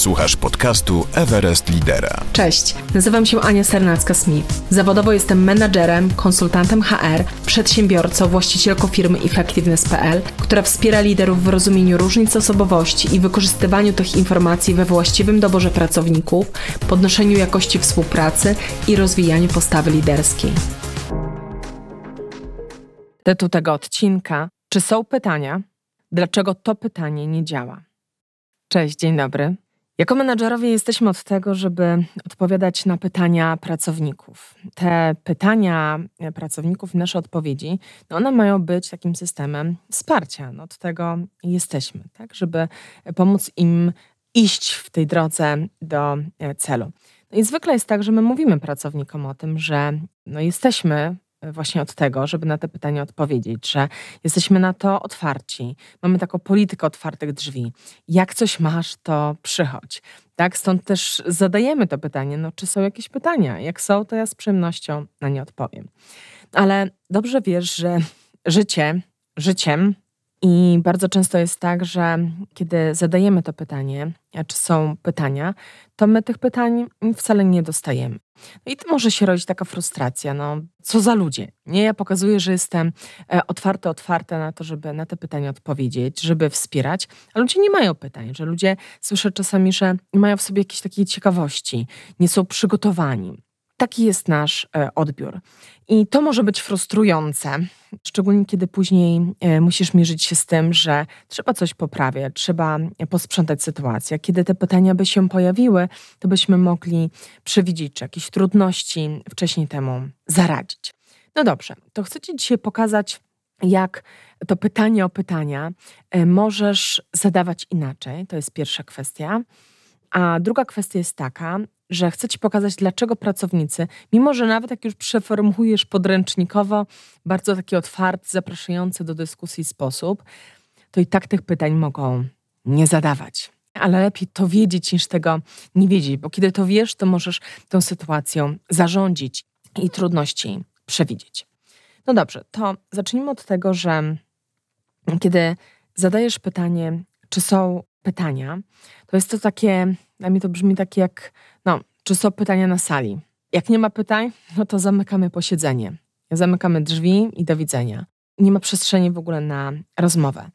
Słuchasz podcastu Everest Lidera. Cześć, nazywam się Ania Sernacka-Smith. Zawodowo jestem menadżerem, konsultantem HR, przedsiębiorcą, właścicielką firmy Effectiveness.pl, która wspiera liderów w rozumieniu różnic osobowości i wykorzystywaniu tych informacji we właściwym doborze pracowników, podnoszeniu jakości współpracy i rozwijaniu postawy liderskiej. Tytuł tego odcinka: Czy są pytania? Dlaczego to pytanie nie działa? Cześć, dzień dobry. Jako menadżerowie jesteśmy od tego, żeby odpowiadać na pytania pracowników. Te pytania pracowników, nasze odpowiedzi, no one mają być takim systemem wsparcia. No od tego jesteśmy, tak, żeby pomóc im iść w tej drodze do e, celu. No i zwykle jest tak, że my mówimy pracownikom o tym, że no jesteśmy właśnie od tego, żeby na te pytania odpowiedzieć, że jesteśmy na to otwarci. Mamy taką politykę otwartych drzwi. Jak coś masz, to przychodź. Tak, stąd też zadajemy to pytanie, no czy są jakieś pytania? Jak są, to ja z przyjemnością na nie odpowiem. Ale dobrze wiesz, że życie, życiem i bardzo często jest tak, że kiedy zadajemy to pytanie, czy są pytania, to my tych pytań wcale nie dostajemy. No i to może się rodzić taka frustracja, no co za ludzie. Nie, ja pokazuję, że jestem e, otwarty, otwarta na to, żeby na te pytania odpowiedzieć, żeby wspierać, a ludzie nie mają pytań, że ludzie słyszę czasami, że mają w sobie jakiejś takiej ciekawości, nie są przygotowani. Taki jest nasz e, odbiór. I to może być frustrujące, szczególnie kiedy później e, musisz mierzyć się z tym, że trzeba coś poprawiać, trzeba posprzątać sytuację. Kiedy te pytania by się pojawiły, to byśmy mogli przewidzieć, czy jakieś trudności wcześniej temu zaradzić. No dobrze, to chcę Ci dzisiaj pokazać, jak to pytanie o pytania e, możesz zadawać inaczej. To jest pierwsza kwestia. A druga kwestia jest taka, że chcę Ci pokazać, dlaczego pracownicy, mimo że nawet jak już przeformułujesz podręcznikowo, bardzo taki otwarty, zapraszający do dyskusji sposób, to i tak tych pytań mogą nie zadawać. Ale lepiej to wiedzieć niż tego nie wiedzieć, bo kiedy to wiesz, to możesz tą sytuacją zarządzić i trudności przewidzieć. No dobrze, to zacznijmy od tego, że kiedy zadajesz pytanie, czy są pytania, to jest to takie, dla mnie to brzmi tak jak, no, czy są pytania na sali. Jak nie ma pytań, no to zamykamy posiedzenie. Zamykamy drzwi i do widzenia. Nie ma przestrzeni w ogóle na rozmowę.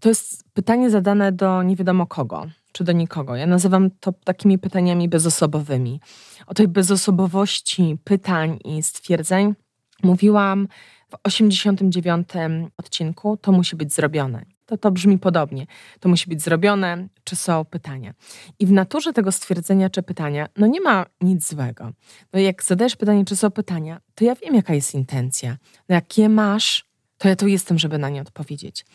To jest pytanie zadane do nie wiadomo kogo, czy do nikogo. Ja nazywam to takimi pytaniami bezosobowymi. O tej bezosobowości pytań i stwierdzeń mówiłam w 89 odcinku. To musi być zrobione to to brzmi podobnie. To musi być zrobione, czy są pytania. I w naturze tego stwierdzenia czy pytania, no nie ma nic złego. No jak zadajesz pytanie, czy są pytania, to ja wiem, jaka jest intencja. No jak je masz, to ja tu jestem, żeby na nie odpowiedzieć.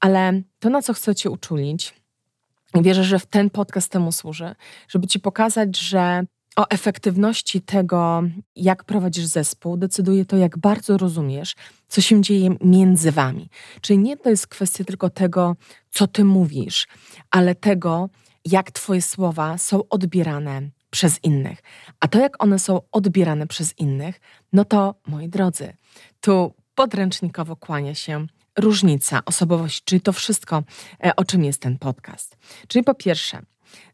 Ale to, na co chcę Cię uczulić, wierzę, że w ten podcast temu służy, żeby Ci pokazać, że o efektywności tego, jak prowadzisz zespół, decyduje to, jak bardzo rozumiesz, co się dzieje między wami. Czyli nie to jest kwestia tylko tego, co ty mówisz, ale tego, jak twoje słowa są odbierane przez innych. A to, jak one są odbierane przez innych, no to, moi drodzy, tu podręcznikowo kłania się różnica osobowości, czyli to wszystko, e, o czym jest ten podcast. Czyli po pierwsze,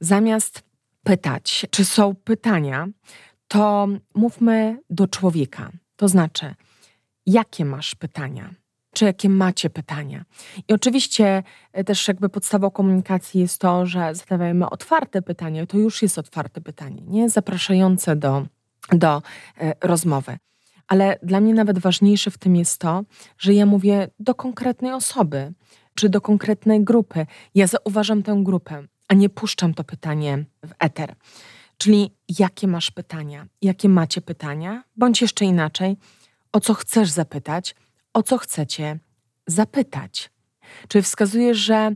zamiast pytać, czy są pytania, to mówmy do człowieka. To znaczy, jakie masz pytania? Czy jakie macie pytania? I oczywiście e, też jakby podstawą komunikacji jest to, że zadajemy otwarte pytanie, to już jest otwarte pytanie, nie zapraszające do, do e, rozmowy. Ale dla mnie nawet ważniejsze w tym jest to, że ja mówię do konkretnej osoby, czy do konkretnej grupy. Ja zauważam tę grupę a nie puszczam to pytanie w eter. Czyli jakie masz pytania, jakie macie pytania, bądź jeszcze inaczej, o co chcesz zapytać, o co chcecie zapytać. Czyli wskazuje, że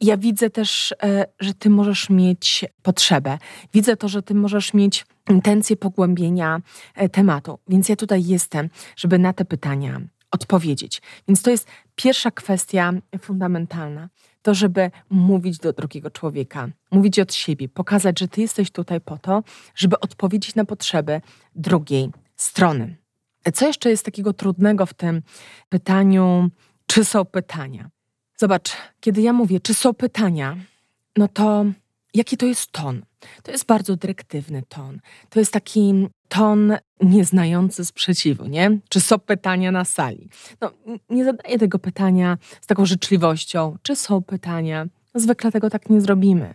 ja widzę też, e, że ty możesz mieć potrzebę. Widzę to, że ty możesz mieć intencję pogłębienia e, tematu. Więc ja tutaj jestem, żeby na te pytania odpowiedzieć. Więc to jest pierwsza kwestia fundamentalna. To, żeby mówić do drugiego człowieka, mówić od siebie, pokazać, że ty jesteś tutaj po to, żeby odpowiedzieć na potrzeby drugiej strony. Co jeszcze jest takiego trudnego w tym pytaniu, czy są pytania? Zobacz, kiedy ja mówię, czy są pytania, no to jaki to jest ton. To jest bardzo dyrektywny ton. To jest taki ton nieznający sprzeciwu, nie? Czy są pytania na sali? No, nie zadaję tego pytania z taką życzliwością. Czy są pytania? Zwykle tego tak nie zrobimy.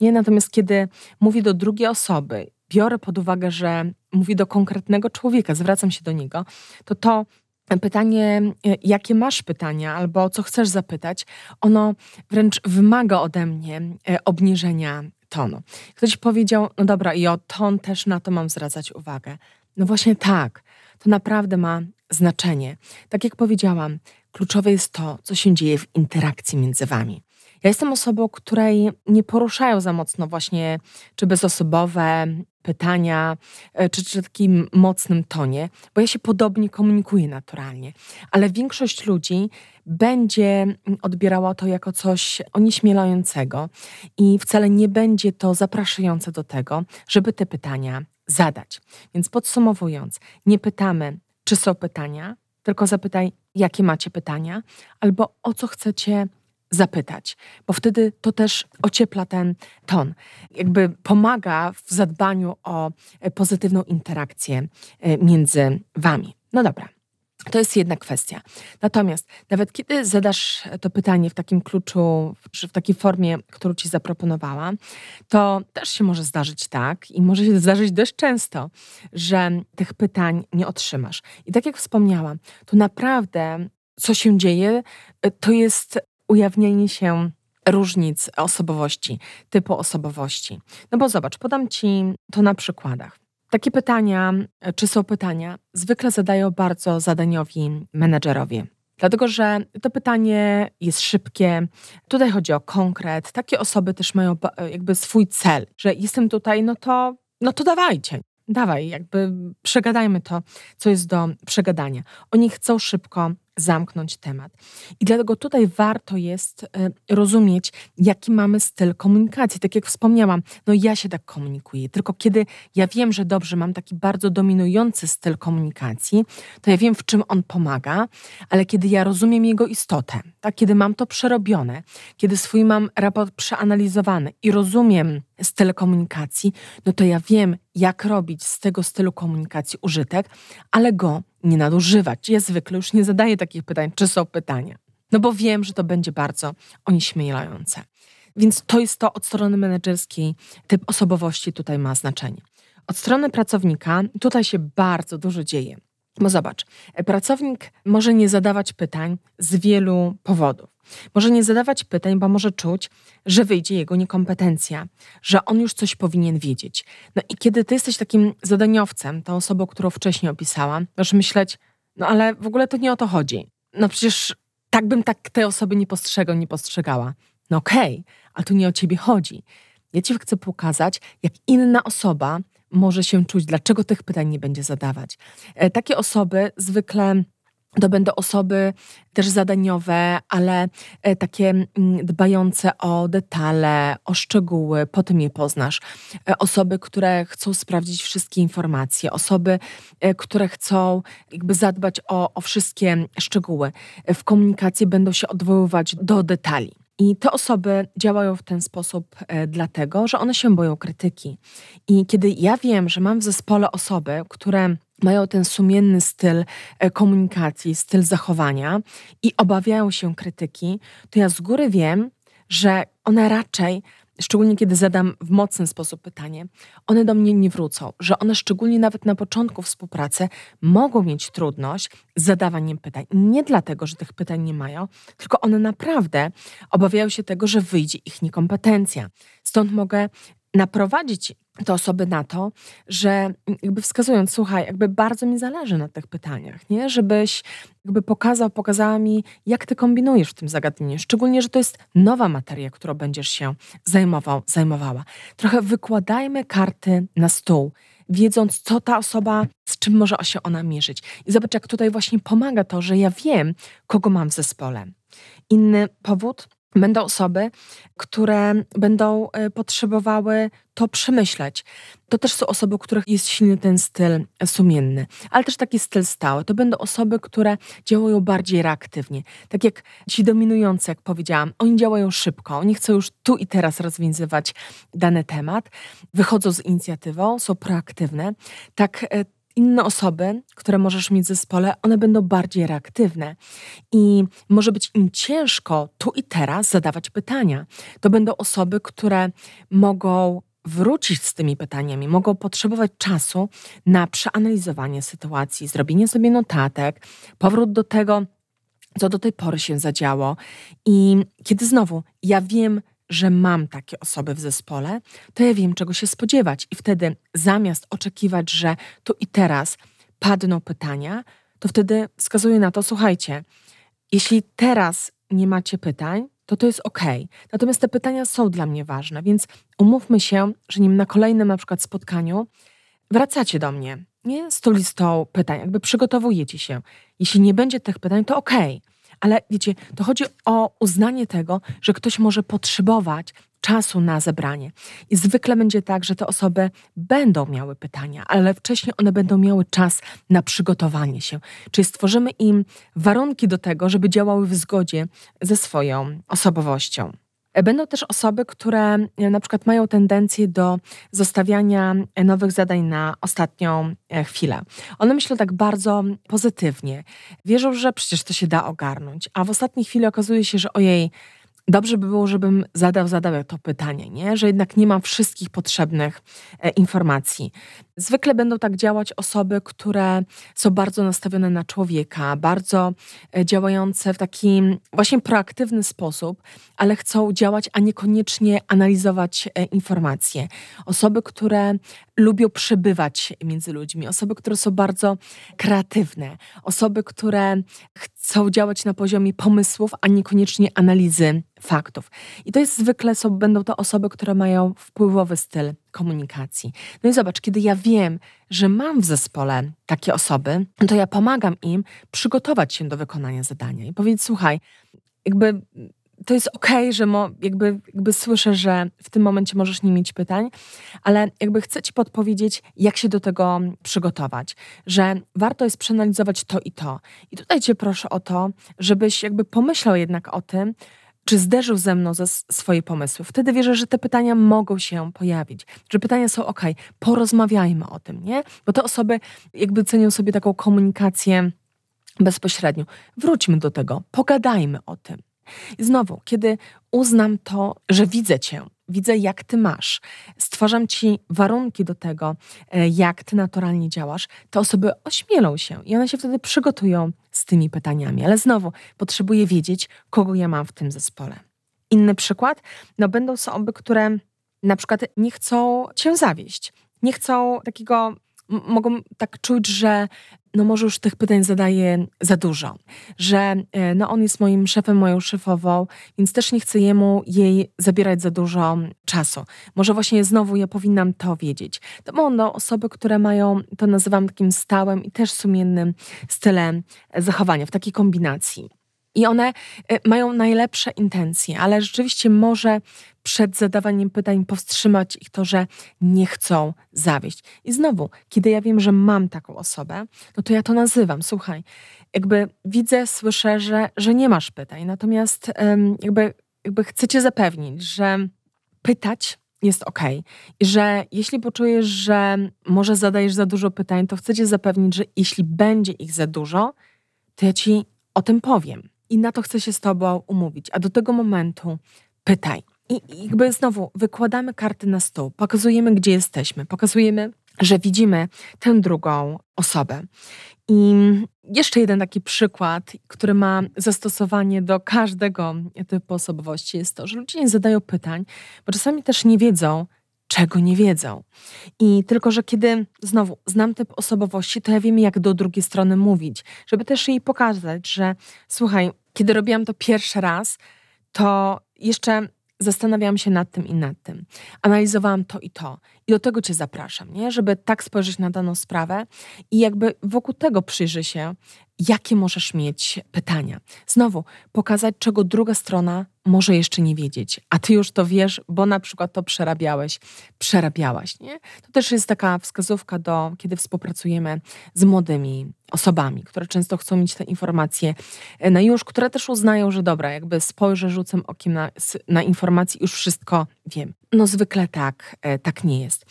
Nie? Natomiast kiedy mówię do drugiej osoby, biorę pod uwagę, że mówi do konkretnego człowieka, zwracam się do niego, to to pytanie, e, jakie masz pytania albo co chcesz zapytać, ono wręcz wymaga ode mnie e, obniżenia tonu. Ktoś powiedział, no dobra, i o ton też na to mam zwracać uwagę. No właśnie tak, to naprawdę ma znaczenie. Tak jak powiedziałam, kluczowe jest to, co się dzieje w interakcji między wami. Ja jestem osobą, której nie poruszają za mocno właśnie czy bezosobowe pytania, e, czy, czy takim mocnym tonie, bo ja się podobnie komunikuję naturalnie. Ale większość ludzi będzie odbierała to jako coś onieśmielającego i wcale nie będzie to zapraszające do tego, żeby te pytania zadać. Więc podsumowując, nie pytamy, czy są pytania, tylko zapytaj, jakie macie pytania, albo o co chcecie zapytać, bo wtedy to też ociepla ten ton. Jakby pomaga w zadbaniu o e, pozytywną interakcję e, między wami. No dobra. To jest jedna kwestia. Natomiast nawet kiedy zadasz to pytanie w takim kluczu, czy w takiej formie, którą ci zaproponowałam, to też się może zdarzyć tak i może się zdarzyć dość często, że tych pytań nie otrzymasz. I tak jak wspomniałam, to naprawdę co się dzieje, e, to jest ujawnienie się różnic osobowości, typu osobowości. No bo zobacz, podam ci to na przykładach. Takie pytania, czy są pytania, zwykle zadają bardzo zadaniowi menedżerowie. Dlatego, że to pytanie jest szybkie. Tutaj chodzi o konkret. Takie osoby też mają jakby swój cel, że jestem tutaj, no to, no to dawajcie. Dawaj, jakby przegadajmy to, co jest do przegadania. Oni chcą szybko zamknąć temat. I dlatego tutaj warto jest e, rozumieć, jaki mamy styl komunikacji. Tak jak wspomniałam, no ja się tak komunikuję, tylko kiedy ja wiem, że dobrze mam taki bardzo dominujący styl komunikacji, to ja wiem, w czym on pomaga, ale kiedy ja rozumiem jego istotę, tak, kiedy mam to przerobione, kiedy swój mam raport przeanalizowany i rozumiem styl komunikacji, no to ja wiem, jak robić z tego stylu komunikacji użytek, ale go nie nadużywać. Ja zwykle już nie zadaję takich pytań, czy są pytania, no bo wiem, że to będzie bardzo onieśmielające. Więc to jest to od strony menedżerskiej, typ osobowości tutaj ma znaczenie. Od strony pracownika tutaj się bardzo dużo dzieje. Bo zobacz, pracownik może nie zadawać pytań z wielu powodów. Może nie zadawać pytań, bo może czuć, że wyjdzie jego niekompetencja, że on już coś powinien wiedzieć. No i kiedy ty jesteś takim zadaniowcem, tą osobą, którą wcześniej opisałam, możesz myśleć, no ale w ogóle to nie o to chodzi. No przecież tak bym tak tej osoby nie postrzegał, nie postrzegała. No okej, okay, ale tu nie o ciebie chodzi. Ja ci chcę pokazać, jak inna osoba może się czuć, dlaczego tych pytań nie będzie zadawać. E, takie osoby zwykle to będą osoby też zadaniowe, ale e, takie mm, dbające o detale, o szczegóły, po tym je poznasz. E, osoby, które chcą sprawdzić wszystkie informacje, osoby, które chcą jakby zadbać o, o wszystkie szczegóły. W komunikacji będą się odwoływać do detali. I te osoby działają w ten sposób e, dlatego, że one się boją krytyki. I kiedy ja wiem, że mam w zespole osoby, które mają ten sumienny styl e, komunikacji, styl zachowania i obawiają się krytyki, to ja z góry wiem, że one raczej szczególnie kiedy zadam w mocny sposób pytanie, one do mnie nie wrócą, że one szczególnie nawet na początku współpracy mogą mieć trudność z zadawaniem pytań. Nie dlatego, że tych pytań nie mają, tylko one naprawdę obawiają się tego, że wyjdzie ich niekompetencja. Stąd mogę naprowadzić te osoby na to, że jakby wskazując, słuchaj, jakby bardzo mi zależy na tych pytaniach, nie? Żebyś jakby pokazał, pokazała mi, jak ty kombinujesz w tym zagadnieniu. Szczególnie, że to jest nowa materia, którą będziesz się zajmował, zajmowała. Trochę wykładajmy karty na stół, wiedząc, co ta osoba, z czym może się ona mierzyć. I zobacz, jak tutaj właśnie pomaga to, że ja wiem, kogo mam w zespole. Inny powód Będą osoby, które będą e, potrzebowały to przemyśleć. To też są osoby, których jest silny ten styl sumienny, ale też taki styl stały. To będą osoby, które działają bardziej reaktywnie. Tak jak ci dominujący, jak powiedziałam, oni działają szybko, oni chcą już tu i teraz rozwiązywać dany temat, wychodzą z inicjatywą, są proaktywne. Tak e, inne osoby, które możesz mieć w zespole, one będą bardziej reaktywne i może być im ciężko tu i teraz zadawać pytania. To będą osoby, które mogą wrócić z tymi pytaniami, mogą potrzebować czasu na przeanalizowanie sytuacji, zrobienie sobie notatek, powrót do tego, co do tej pory się zadziało. I kiedy znowu ja wiem, że mam takie osoby w zespole, to ja wiem, czego się spodziewać. I wtedy zamiast oczekiwać, że tu i teraz padną pytania, to wtedy wskazuję na to, słuchajcie, jeśli teraz nie macie pytań, to to jest ok. Natomiast te pytania są dla mnie ważne, więc umówmy się, że nim na kolejnym na przykład spotkaniu wracacie do mnie, nie z tą listą pytań, jakby przygotowujecie się. Jeśli nie będzie tych pytań, to ok. Ale wiecie, to chodzi o uznanie tego, że ktoś może potrzebować czasu na zebranie. I zwykle będzie tak, że te osoby będą miały pytania, ale wcześniej one będą miały czas na przygotowanie się. Czyli stworzymy im warunki do tego, żeby działały w zgodzie ze swoją osobowością. Będą też osoby, które e, na przykład mają tendencję do zostawiania e, nowych zadań na ostatnią e, chwilę. One myślą tak bardzo pozytywnie. Wierzą, że przecież to się da ogarnąć, a w ostatniej chwili okazuje się, że ojej, dobrze by było, żebym zadał, zadał to pytanie, nie? że jednak nie mam wszystkich potrzebnych e, informacji. Zwykle będą tak działać osoby, które są bardzo nastawione na człowieka, bardzo e, działające w taki właśnie proaktywny sposób, ale chcą działać, a niekoniecznie analizować e, informacje. Osoby, które lubią przebywać między ludźmi, osoby, które są bardzo kreatywne, osoby, które chcą działać na poziomie pomysłów, a niekoniecznie analizy faktów. I to jest zwykle są, będą to osoby, które mają wpływowy styl komunikacji. No i zobacz, kiedy ja wiem, że mam w zespole takie osoby, to ja pomagam im przygotować się do wykonania zadania i powiedzieć: Słuchaj, jakby to jest okej, okay, że mo, jakby, jakby słyszę, że w tym momencie możesz nie mieć pytań, ale jakby chcę Ci podpowiedzieć, jak się do tego przygotować, że warto jest przeanalizować to i to. I tutaj Cię proszę o to, żebyś jakby pomyślał jednak o tym, czy zderzył ze mną ze swoje pomysły. Wtedy wierzę, że te pytania mogą się pojawić, że pytania są ok, porozmawiajmy o tym, nie? Bo te osoby jakby cenią sobie taką komunikację bezpośrednią. Wróćmy do tego, pogadajmy o tym. I znowu, kiedy uznam to, że widzę Cię, widzę jak Ty masz, stwarzam Ci warunki do tego, e, jak Ty naturalnie działasz, te osoby ośmielą się i one się wtedy przygotują z tymi pytaniami. Ale znowu, potrzebuję wiedzieć, kogo ja mam w tym zespole. Inny przykład, no będą osoby, które na przykład nie chcą Cię zawieść, nie chcą takiego mogą tak czuć, że no może już tych pytań zadaję za dużo, że e, no on jest moim szefem, moją szefową, więc też nie chcę jemu jej zabierać za dużo czasu. Może właśnie znowu ja powinnam to wiedzieć. To będą osoby, które mają, to nazywam takim stałym i też sumiennym stylem zachowania, w takiej kombinacji. I one e, mają najlepsze intencje, ale rzeczywiście może przed zadawaniem pytań powstrzymać ich to, że nie chcą zawieść. I znowu, kiedy ja wiem, że mam taką osobę, no to ja to nazywam. Słuchaj, jakby widzę, słyszę, że, że nie masz pytań, natomiast jakby, jakby chcę cię zapewnić, że pytać jest ok. I że jeśli poczujesz, że może zadajesz za dużo pytań, to chcę cię zapewnić, że jeśli będzie ich za dużo, to ja ci o tym powiem. I na to chcę się z tobą umówić. A do tego momentu pytaj. I jakby znowu wykładamy karty na stół, pokazujemy, gdzie jesteśmy, pokazujemy, że widzimy tę drugą osobę. I jeszcze jeden taki przykład, który ma zastosowanie do każdego typu osobowości, jest to, że ludzie nie zadają pytań, bo czasami też nie wiedzą, czego nie wiedzą. I tylko, że kiedy znowu znam typ osobowości, to ja wiem, jak do drugiej strony mówić, żeby też jej pokazać, że słuchaj, kiedy robiłam to pierwszy raz, to jeszcze zastanawiałam się nad tym i nad tym. Analizowałam to i to. I do tego Cię zapraszam, nie? żeby tak spojrzeć na daną sprawę i jakby wokół tego przyjrzy się jakie możesz mieć pytania. Znowu, pokazać, czego druga strona może jeszcze nie wiedzieć, a ty już to wiesz, bo na przykład to przerabiałeś, przerabiałaś. Nie? To też jest taka wskazówka do, kiedy współpracujemy z młodymi osobami, które często chcą mieć te informacje e, na już, które też uznają, że dobra, jakby spojrzę, rzucę okiem na, na informacje, już wszystko wiem. No zwykle tak, e, tak nie jest.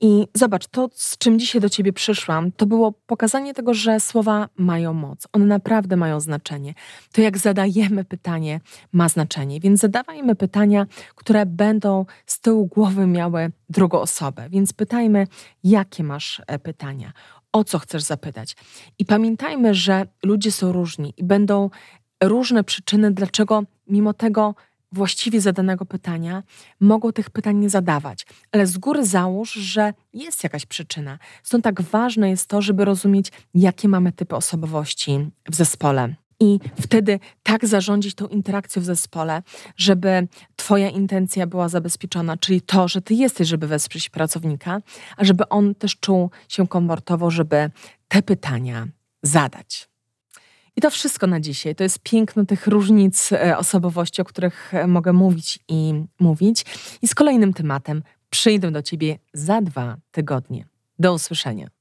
I zobacz, to z czym dzisiaj do ciebie przyszłam, to było pokazanie tego, że słowa mają moc. One naprawdę mają znaczenie. To jak zadajemy pytanie, ma znaczenie. Więc zadawajmy pytania, które będą z tyłu głowy miały drugą osobę. Więc pytajmy, jakie masz e, pytania, o co chcesz zapytać. I pamiętajmy, że ludzie są różni i będą różne przyczyny, dlaczego mimo tego właściwie zadanego pytania mogą tych pytań nie zadawać. Ale z góry załóż, że jest jakaś przyczyna. Stąd tak ważne jest to, żeby rozumieć, jakie mamy typy osobowości w zespole. I wtedy tak zarządzić tą interakcją w zespole, żeby Twoja intencja była zabezpieczona, czyli to, że Ty jesteś, żeby wesprzeć pracownika, a żeby on też czuł się komfortowo, żeby te pytania zadać. I to wszystko na dzisiaj. To jest piękno tych różnic e, osobowości, o których e, mogę mówić i mówić. I z kolejnym tematem przyjdę do Ciebie za dwa tygodnie. Do usłyszenia.